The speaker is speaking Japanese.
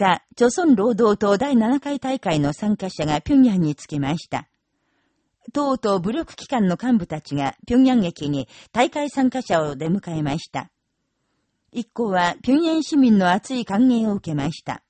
日、朝鮮労働党第7回大会の参加者が平壌に着きました。党と武力機関の幹部たちが平壌駅に大会参加者を出迎えました。一行は平壌市民の熱い歓迎を受けました。